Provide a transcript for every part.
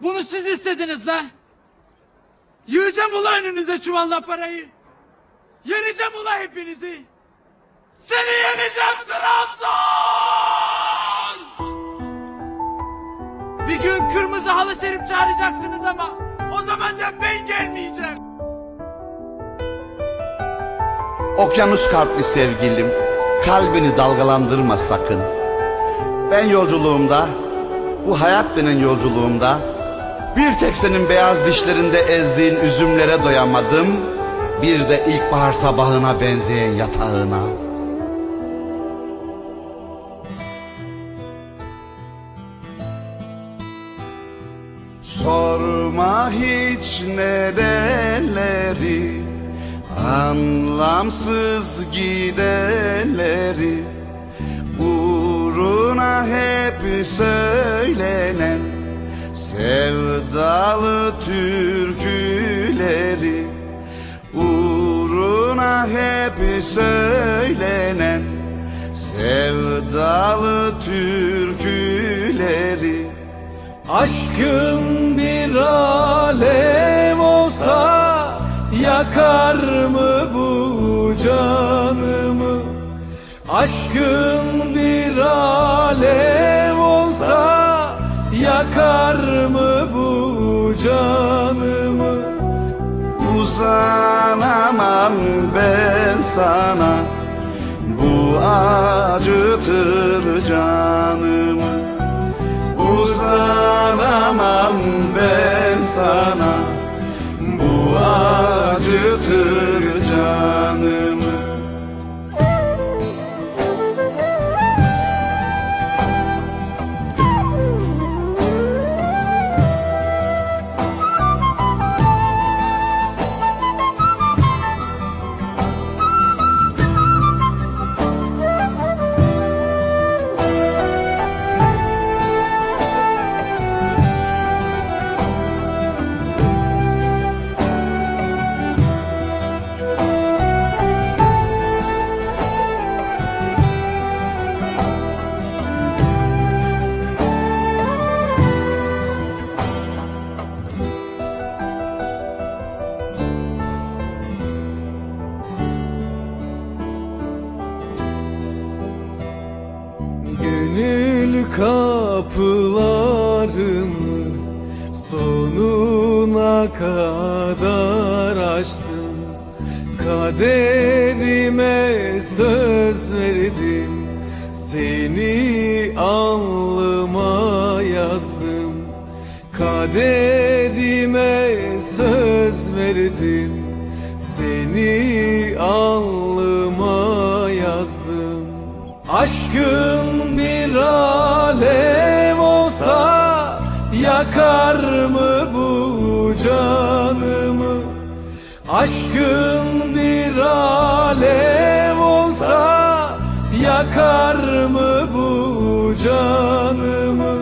Bunu siz istediniz lan. Yığacağım ula önünüze çuvalla parayı. Yeneceğim ula hepinizi. Seni yeneceğim Trabzon! Bir gün kırmızı halı serip çağıracaksınız ama o zaman da ben gelmeyeceğim. Okyanus kalpli sevgilim, kalbini dalgalandırma sakın. Ben yolculuğumda, bu hayat denen yolculuğumda, bir tek senin beyaz dişlerinde ezdiğin üzümlere doyamadım, bir de ilkbahar sabahına benzeyen yatağına. Sorma hiç nedenleri Anlamsız gidenleri Uğruna hep söylenen Sevdalı türküleri Uğruna hep söylenen Sevdalı türküleri Aşkın bir alev olsa yakar mı bu canımı? Aşkın bir alev yakar mı bu canımı? Uzanamam ben sana Bu acıtır canımı Uzanamam ben sana Gönül kapılarını sonuna kadar açtım. Kaderime söz verdim Seni alnıma yazdım. Kaderime söz verdim Seni Aşkın bir alev olsa yakar mı bu canımı? Aşkın bir alev olsa yakar mı bu canımı?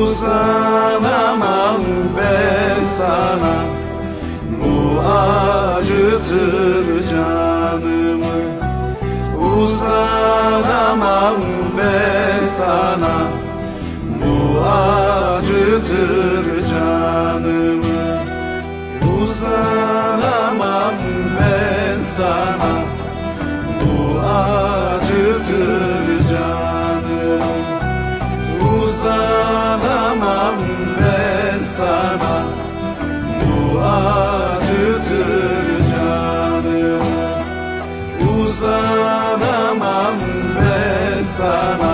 Uzanamam ben sana Bu acıtır canımı Uzanamam ben sana. Bu acıtır canımı. Uzanamam ben sana canımı Uzanamam ben sana